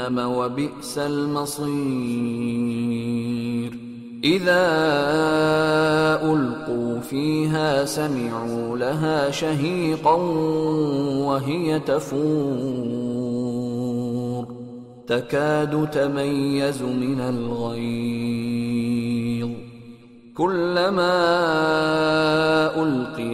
وبئس المصير. إذا ألقوا فيها سمعوا لها شهيقا وهي تفور. تكاد تميز من الغيظ. كلما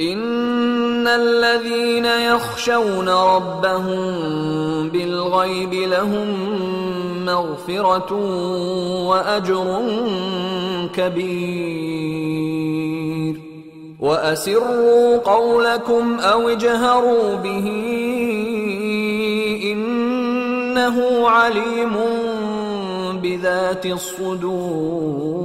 إن الذين يخشون ربهم بالغيب لهم مغفرة وأجر كبير. وأسروا قولكم أو اجهروا به إنه عليم بذات الصدور.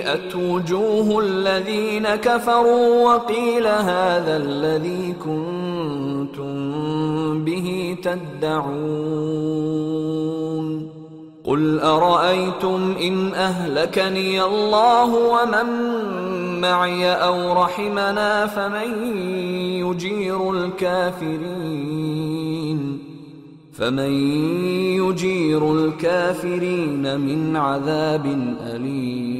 سيئت وجوه الذين كفروا وقيل هذا الذي كنتم به تدعون قل ارايتم ان اهلكني الله ومن معي أو رحمنا فمن يجير الكافرين فمن يجير الكافرين من عذاب اليم